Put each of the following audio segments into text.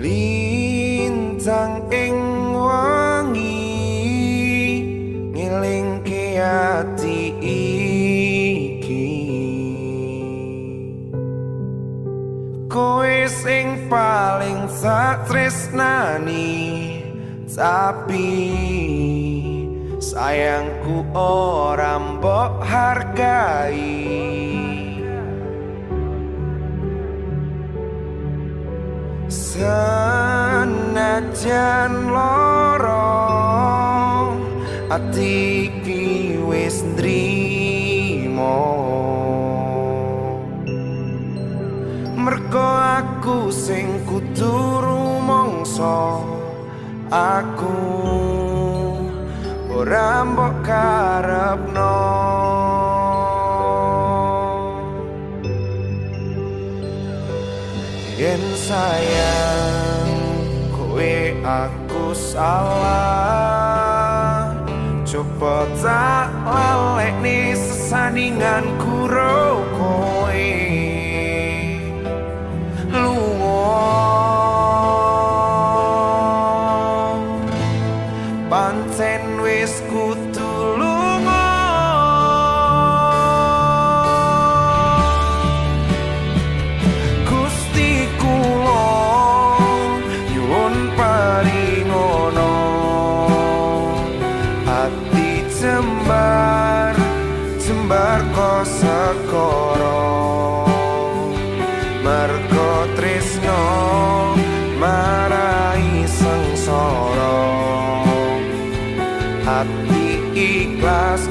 lintang ing wangi ngelingke ati iki. Kowe sing paling satresnani tapi sayangku ora mbok hargai Senajan loro ati iki wis nrimo. Mergo aku sing kudu rumangsa aku ora mbok karepno sayang kowe aku salah. Coba tak lalek nih sesandingan kuro kowe. Lungo Pancen wis kudu jembar kok sekoro mergo tresno marai sengsara ati ikhlas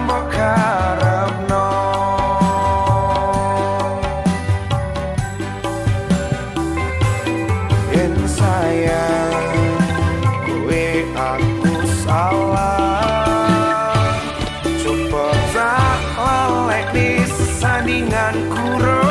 road.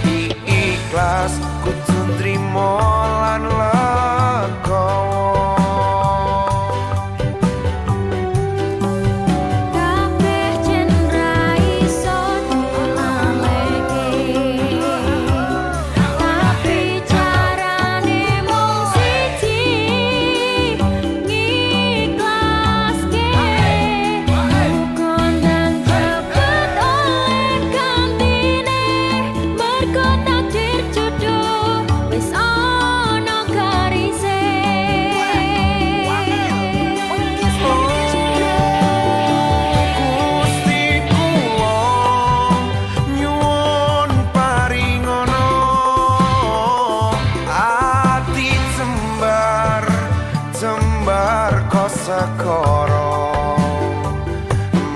sekara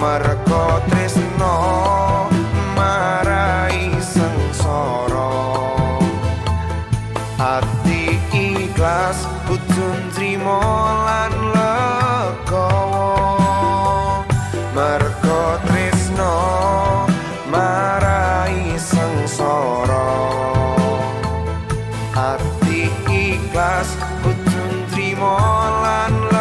merko tresno marai sengsara ati ikhlas kudu trimo lan lega merko tresno marai sengsara ati ikhlas kudu trimo lan leko.